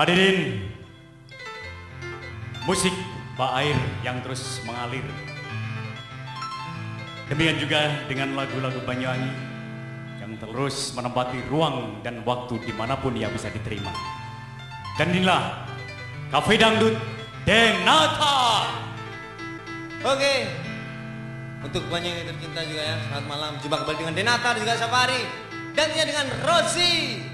Hadirin, musik Pak air yang terus mengalir. Demikian juga dengan lagu-lagu Banyuwangi yang terus menempati ruang dan waktu di mana pun ia bisa diterima. Dan inilah Cafe Dangdut Denata. Oke, untuk Banyuwangi tercinta juga ya, selamat malam. Jumpa kembali dengan Denata juga Safari. Dan dengan Rosie.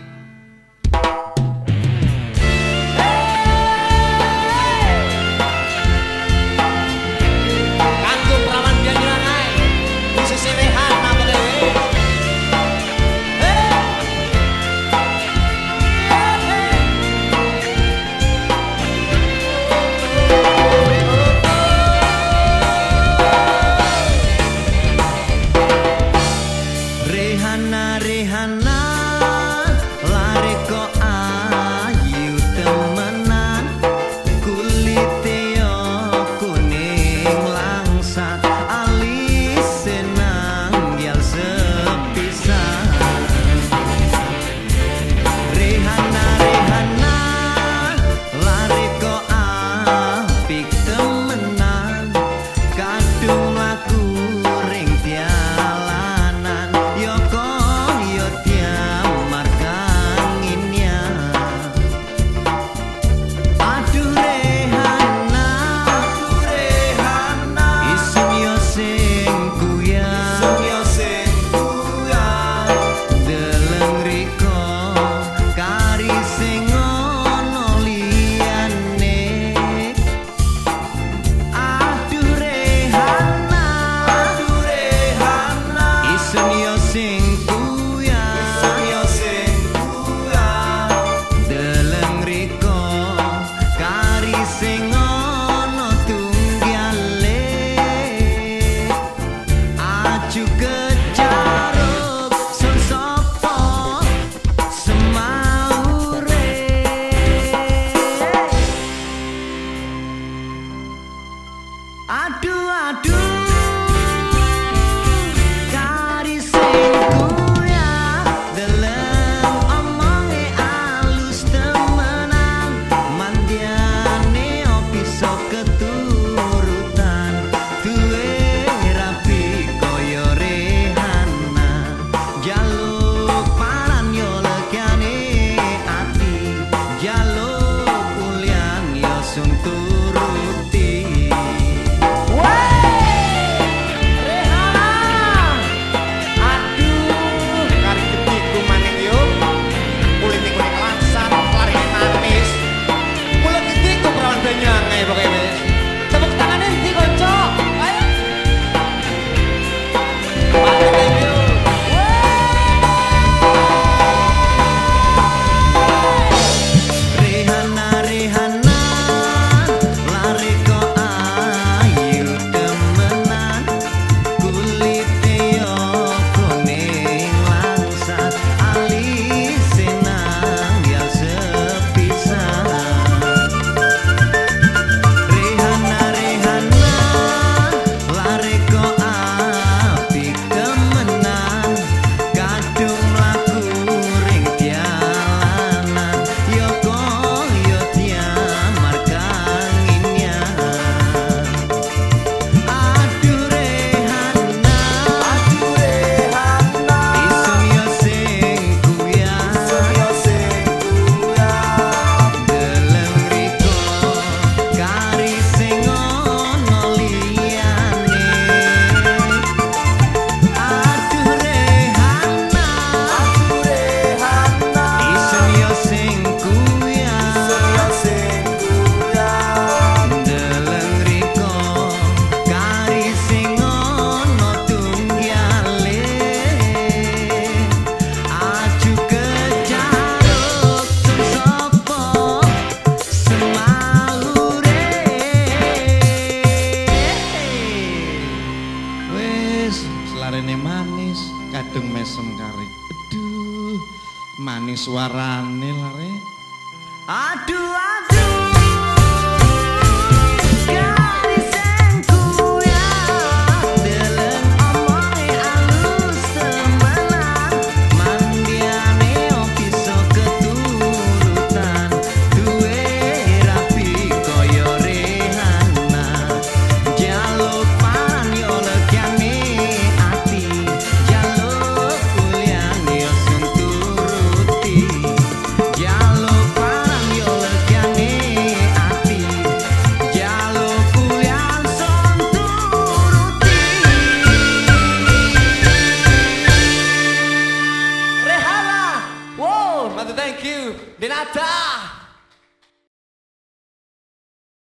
成都。Aduh, manis suarane lare. Aduh.